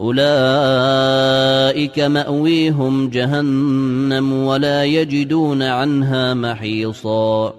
أولئك مأويهم جهنم ولا يجدون عنها محيصا.